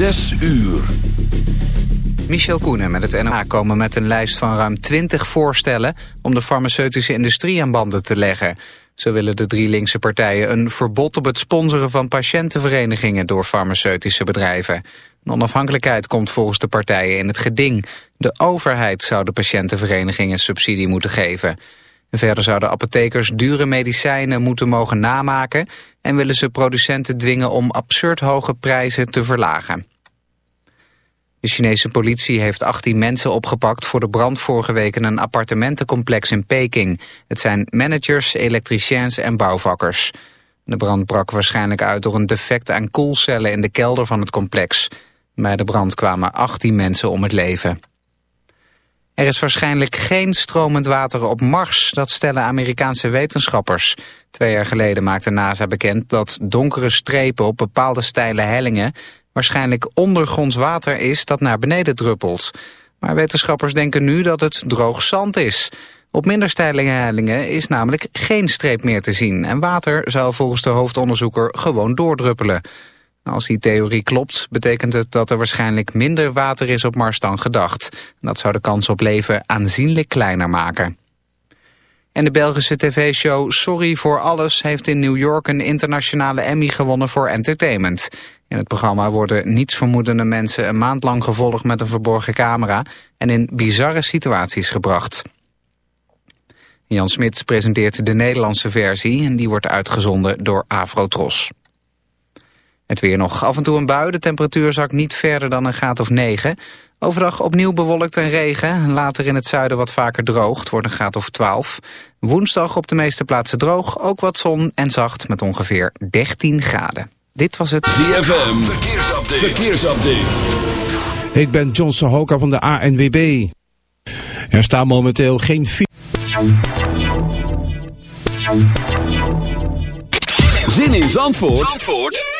Zes uur. Michel Koenen met het NOA komen met een lijst van ruim 20 voorstellen... om de farmaceutische industrie aan banden te leggen. Zo willen de drie linkse partijen een verbod op het sponsoren van patiëntenverenigingen... door farmaceutische bedrijven. De onafhankelijkheid komt volgens de partijen in het geding. De overheid zou de patiëntenverenigingen subsidie moeten geven. Verder zouden apothekers dure medicijnen moeten mogen namaken... en willen ze producenten dwingen om absurd hoge prijzen te verlagen. De Chinese politie heeft 18 mensen opgepakt voor de brand vorige week in een appartementencomplex in Peking. Het zijn managers, elektriciens en bouwvakkers. De brand brak waarschijnlijk uit door een defect aan koelcellen in de kelder van het complex. Bij de brand kwamen 18 mensen om het leven. Er is waarschijnlijk geen stromend water op Mars, dat stellen Amerikaanse wetenschappers. Twee jaar geleden maakte NASA bekend dat donkere strepen op bepaalde steile hellingen waarschijnlijk ondergronds water is dat naar beneden druppelt. Maar wetenschappers denken nu dat het droog zand is. Op minder steile hellingen is namelijk geen streep meer te zien... en water zou volgens de hoofdonderzoeker gewoon doordruppelen. Als die theorie klopt, betekent het dat er waarschijnlijk minder water is op Mars dan gedacht. Dat zou de kans op leven aanzienlijk kleiner maken. En de Belgische tv-show Sorry voor Alles heeft in New York een internationale Emmy gewonnen voor entertainment. In het programma worden nietsvermoedende mensen een maand lang gevolgd met een verborgen camera en in bizarre situaties gebracht. Jan Smit presenteert de Nederlandse versie en die wordt uitgezonden door Afrotros. Het weer nog af en toe een bui, de temperatuur zakt niet verder dan een graad of 9. Overdag opnieuw bewolkt en regen, later in het zuiden wat vaker droog, het wordt een graad of 12. Woensdag op de meeste plaatsen droog, ook wat zon en zacht met ongeveer 13 graden. Dit was het ZFM, verkeersupdate. verkeersupdate. Ik ben John Sahoka van de ANWB. Er staan momenteel geen... Zin in Zandvoort, Zandvoort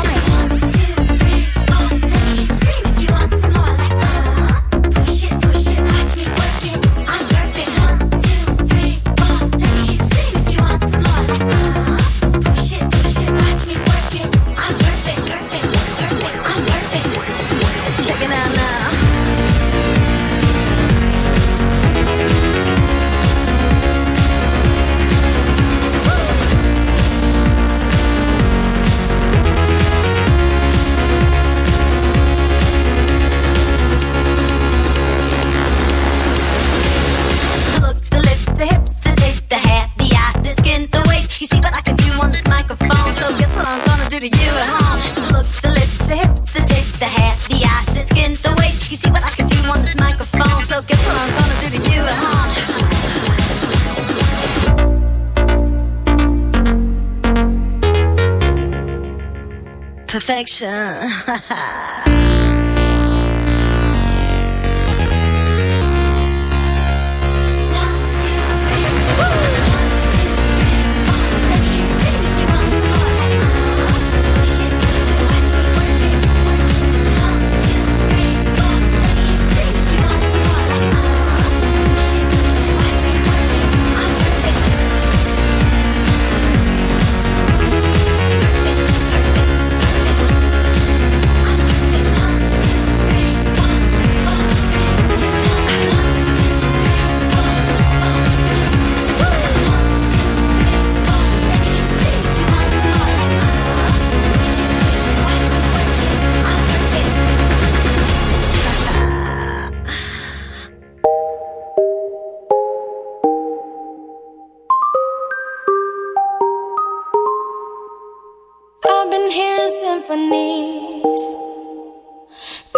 神哈哈。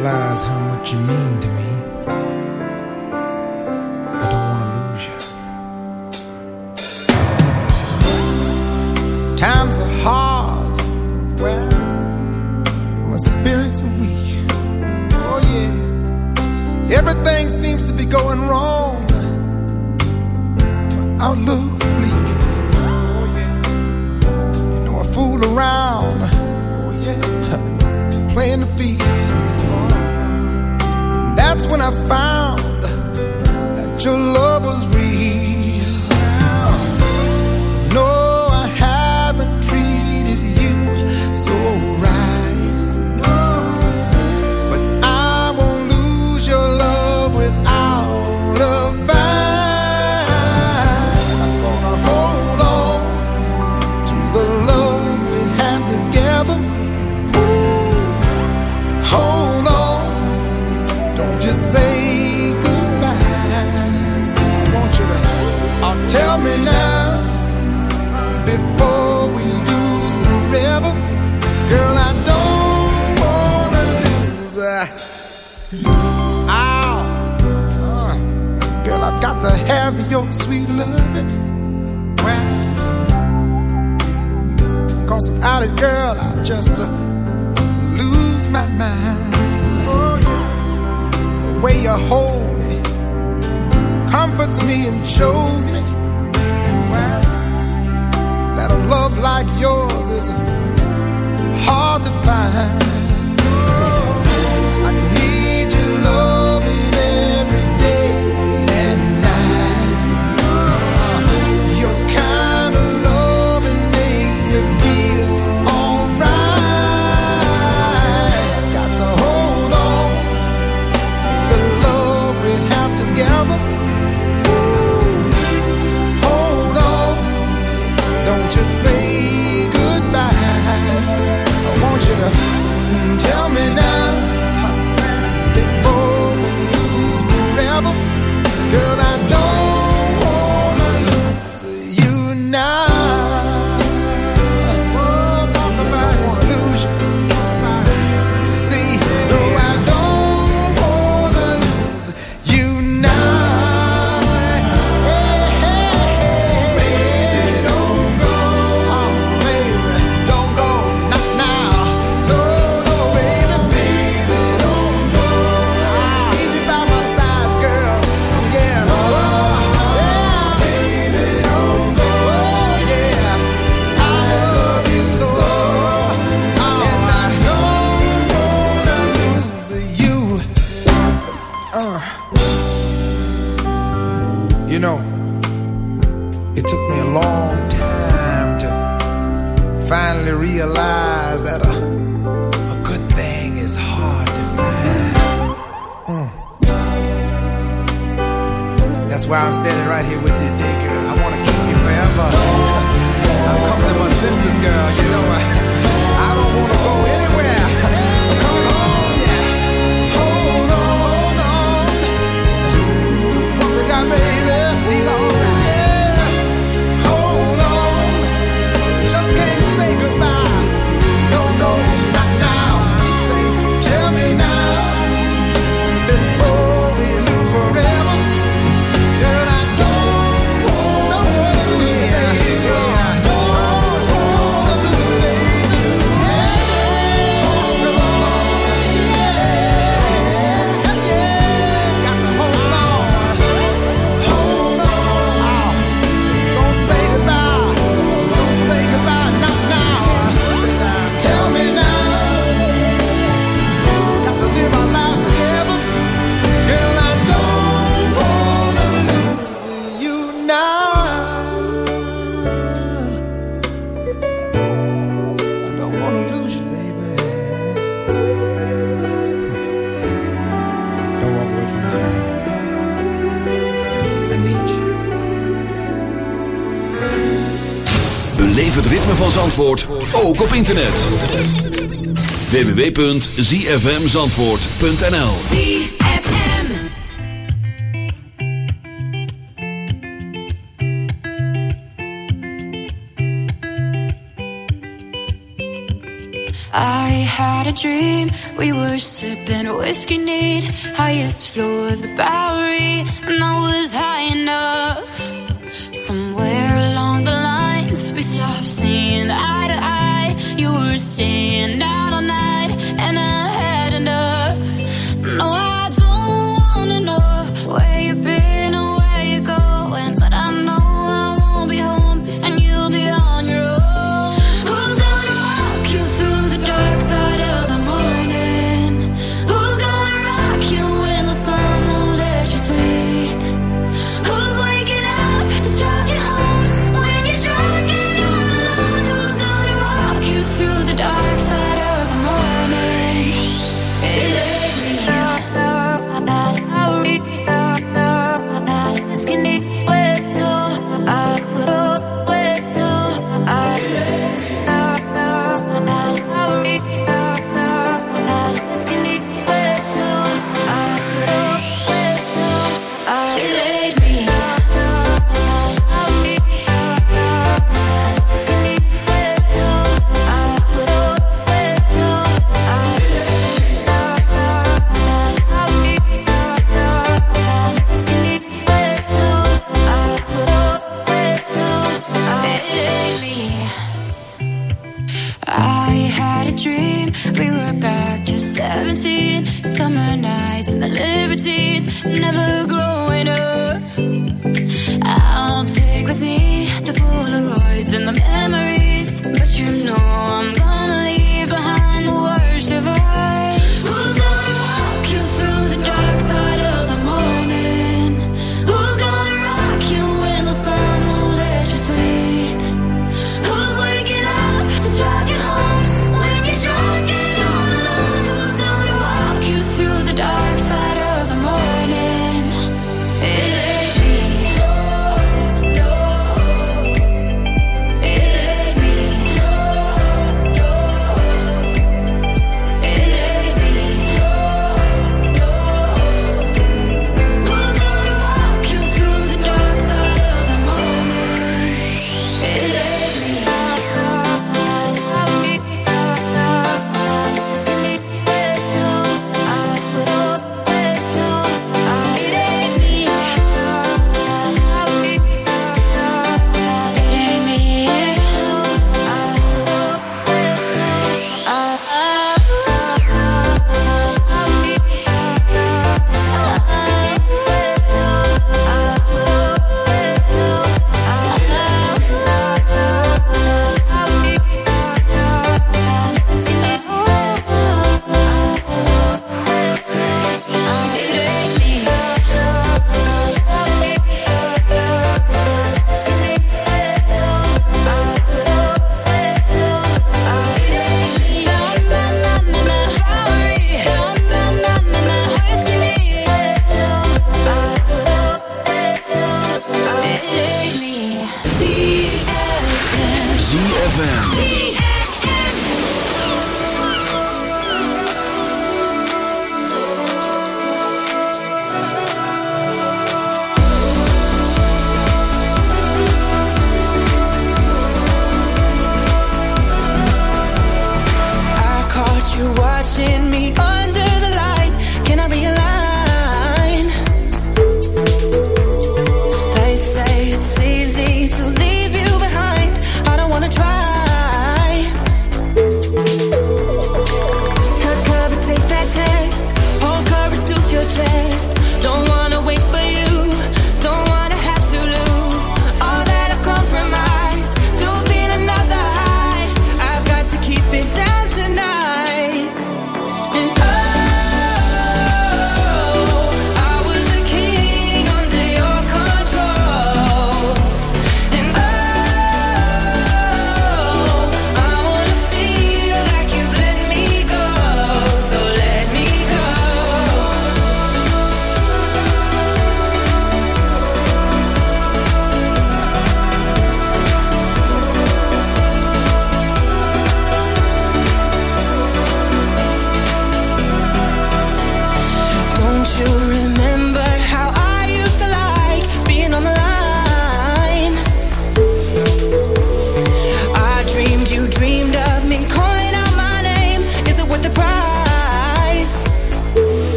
realize how much you mean to me. I don't want to lose you. Times are hard. My spirits are weak. Oh, yeah. Everything seems to be going wrong. My outlook's bleak. Girl, van Zandvoort ook op internet. www.zfmzandvoort.nl ZFM I had a dream. We were sipping whiskey neat. Highest floor of the Bowery. And I was high enough.